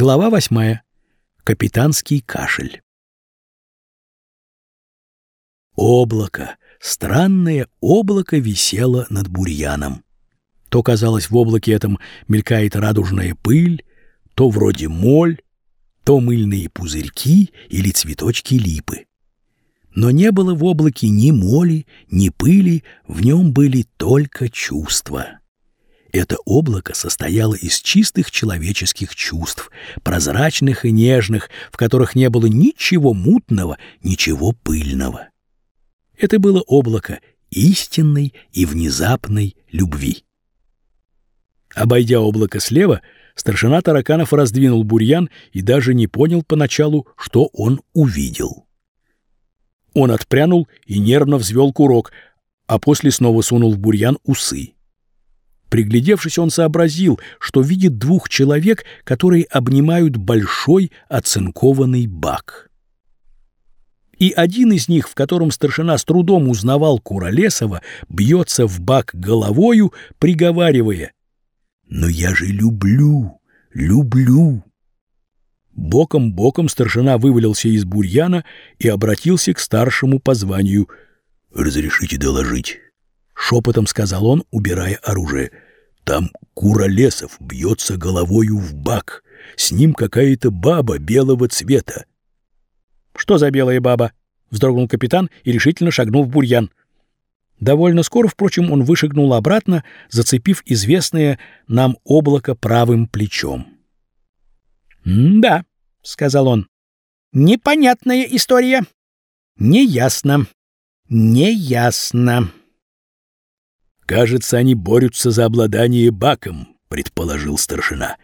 Глава восьмая. Капитанский кашель. Облако, странное облако висело над бурьяном. То, казалось, в облаке этом мелькает радужная пыль, то вроде моль, то мыльные пузырьки или цветочки липы. Но не было в облаке ни моли, ни пыли, в нем были только чувства. Это облако состояло из чистых человеческих чувств, прозрачных и нежных, в которых не было ничего мутного, ничего пыльного. Это было облако истинной и внезапной любви. Обойдя облако слева, старшина тараканов раздвинул бурьян и даже не понял поначалу, что он увидел. Он отпрянул и нервно взвел курок, а после снова сунул в бурьян усы. Приглядевшись, он сообразил, что видит двух человек, которые обнимают большой оцинкованный бак. И один из них, в котором старшина с трудом узнавал Куролесова, бьется в бак головою, приговаривая «Но я же люблю, люблю». Боком-боком старшина вывалился из бурьяна и обратился к старшему по званию «Разрешите доложить». — шепотом сказал он, убирая оружие. «Там Куролесов бьется головою в бак. С ним какая-то баба белого цвета». «Что за белая баба?» — вздрогнул капитан и решительно шагнул в бурьян. Довольно скоро, впрочем, он вышагнул обратно, зацепив известное нам облако правым плечом. «Да», — сказал он, — «непонятная история. Неясно. Неясно». «Кажется, они борются за обладание баком», — предположил старшина.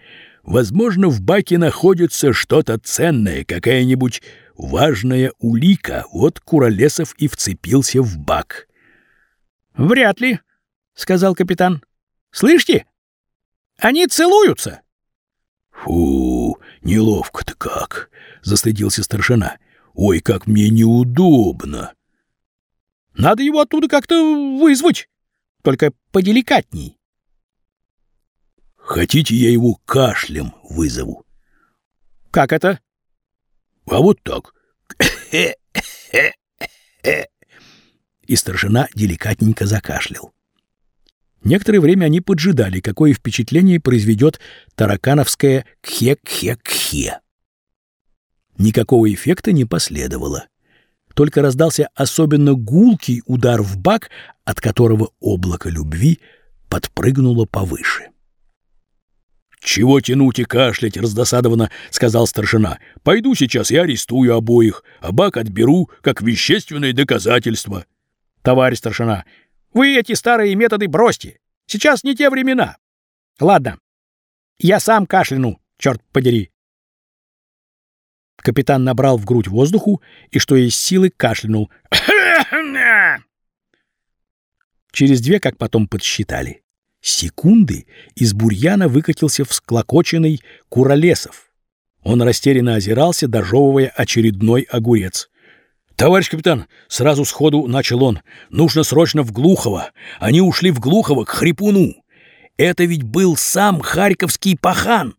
«Возможно, в баке находится что-то ценное, какая-нибудь важная улика. Вот Куролесов и вцепился в бак». «Вряд ли», — сказал капитан. «Слышите? Они целуются». «Фу, неловко-то как!» — застыдился старшина. «Ой, как мне неудобно!» «Надо его оттуда как-то вызвать!» Только поделикатней. Хотите, я его кашлем вызову? Как это? А вот так. И старшина деликатненько закашлял. Некоторое время они поджидали, какое впечатление произведет таракановское «кхе-кхе-кхе». Никакого эффекта не последовало только раздался особенно гулкий удар в бак, от которого облако любви подпрыгнуло повыше. «Чего тянуть и кашлять?» — раздосадованно сказал старшина. «Пойду сейчас и арестую обоих, а бак отберу как вещественное доказательство». «Товарищ старшина, вы эти старые методы бросьте. Сейчас не те времена. Ладно, я сам кашляну, черт подери. Капитан набрал в грудь воздуху и, что есть силы, кашлянул. Через две, как потом подсчитали, секунды из бурьяна выкатился всклокоченный Куролесов. Он растерянно озирался, дожевывая очередной огурец. «Товарищ капитан!» — сразу сходу начал он. «Нужно срочно в Глухово. Они ушли в Глухово к Хрипуну. Это ведь был сам харьковский пахан!»